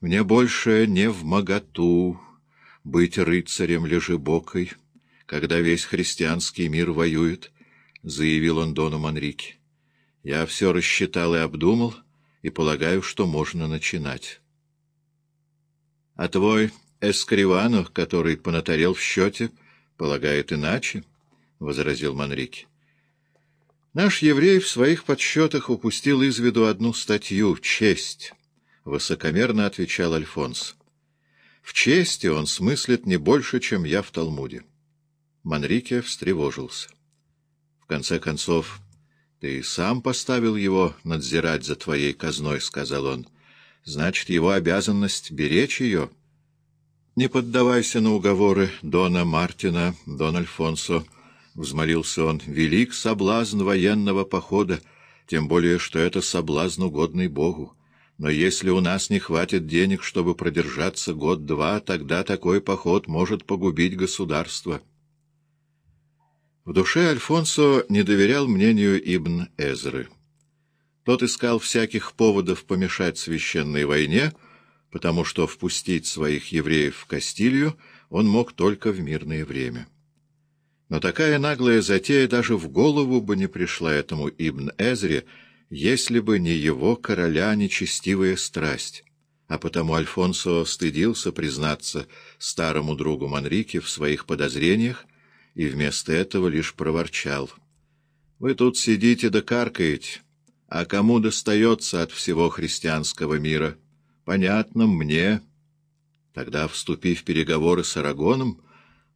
Мне больше не в моготу быть рыцарем лежебокой, когда весь христианский мир воюет, — заявил он Дону Манрике. Я все рассчитал и обдумал, и полагаю, что можно начинать. — А твой Эскривано, который понатарел в счете, полагает иначе, — возразил Манрике. Наш еврей в своих подсчетах упустил из виду одну статью — честь. — высокомерно отвечал Альфонс. «В чести он смыслит не больше, чем я в Талмуде». Манрике встревожился. «В конце концов, ты сам поставил его надзирать за твоей казной», — сказал он. «Значит, его обязанность — беречь ее». «Не поддавайся на уговоры Дона Мартина, Дон Альфонсо», — взмолился он. «Велик соблазн военного похода, тем более, что это соблазн угодный Богу. Но если у нас не хватит денег, чтобы продержаться год-два, тогда такой поход может погубить государство. В душе Альфонсо не доверял мнению Ибн Эзры. Тот искал всяких поводов помешать священной войне, потому что впустить своих евреев в Кастилью он мог только в мирное время. Но такая наглая затея даже в голову бы не пришла этому Ибн Эзре, если бы не его короля нечестивая страсть, а потому Альфонсо стыдился признаться старому другу Манрике в своих подозрениях и вместо этого лишь проворчал. «Вы тут сидите да каркаете, а кому достается от всего христианского мира? Понятно, мне». Тогда, вступив в переговоры с Арагоном,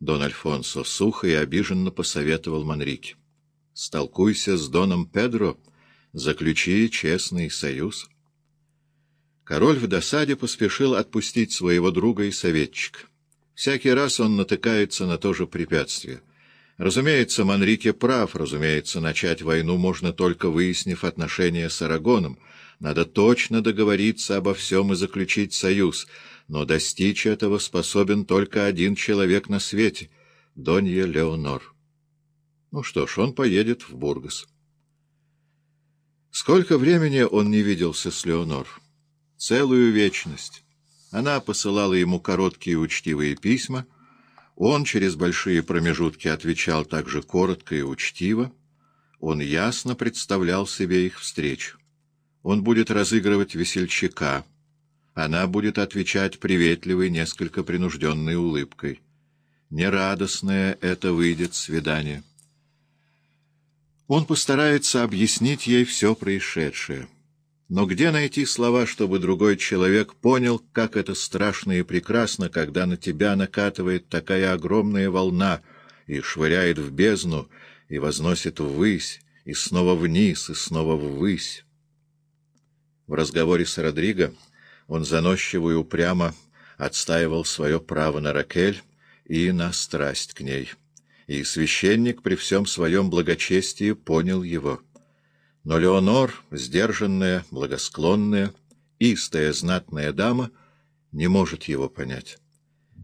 Дон Альфонсо сухо и обиженно посоветовал Манрике. «Столкуйся с Доном Педро», Заключи честный союз. Король в досаде поспешил отпустить своего друга и советчика. Всякий раз он натыкается на то же препятствие. Разумеется, Манрике прав, разумеется, начать войну можно только выяснив отношения с Арагоном. Надо точно договориться обо всем и заключить союз, но достичь этого способен только один человек на свете — Донья Леонор. Ну что ж, он поедет в Бургас. Сколько времени он не виделся с Леонор? Целую вечность. Она посылала ему короткие учтивые письма, он через большие промежутки отвечал также коротко и учтиво. Он ясно представлял себе их встречу. Он будет разыгрывать весельчака. Она будет отвечать приветливой, несколько принужденной улыбкой. Нерадостное это выйдет свидание. Он постарается объяснить ей все происшедшее. Но где найти слова, чтобы другой человек понял, как это страшно и прекрасно, когда на тебя накатывает такая огромная волна и швыряет в бездну, и возносит ввысь, и снова вниз, и снова ввысь? В разговоре с Родриго он заносчиво и упрямо отстаивал свое право на Ракель и на страсть к ней и священник при всем своем благочестии понял его. Но Леонор, сдержанная, благосклонная, истая знатная дама, не может его понять.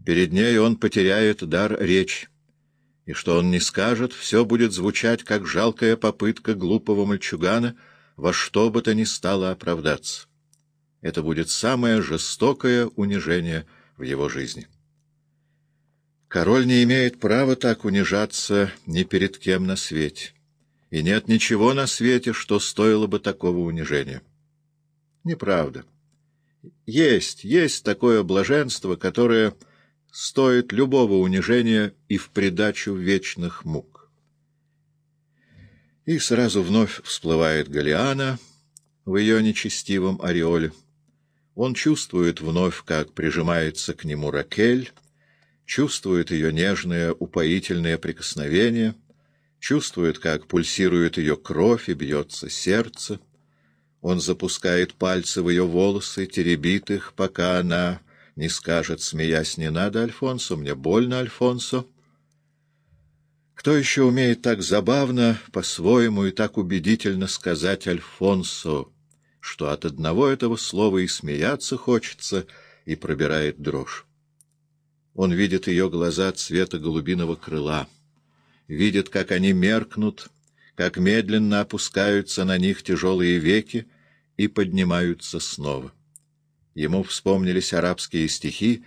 Перед ней он потеряет дар речи, и что он не скажет, все будет звучать, как жалкая попытка глупого мальчугана во что бы то ни стало оправдаться. Это будет самое жестокое унижение в его жизни. Король не имеет права так унижаться ни перед кем на свете. И нет ничего на свете, что стоило бы такого унижения. Неправда. Есть, есть такое блаженство, которое стоит любого унижения и в придачу вечных мук. И сразу вновь всплывает Галиана в ее нечестивом ореоле. Он чувствует вновь, как прижимается к нему Ракель, чувствует ее нежное, упоительное прикосновение, чувствует, как пульсирует ее кровь и бьется сердце. Он запускает пальцы в ее волосы, теребит их, пока она не скажет, смеясь, «Не надо, Альфонсо, мне больно, Альфонсо». Кто еще умеет так забавно, по-своему и так убедительно сказать «Альфонсо», что от одного этого слова и смеяться хочется, и пробирает дрожь? Он видит ее глаза цвета голубиного крыла, видит, как они меркнут, как медленно опускаются на них тяжелые веки и поднимаются снова. Ему вспомнились арабские стихи,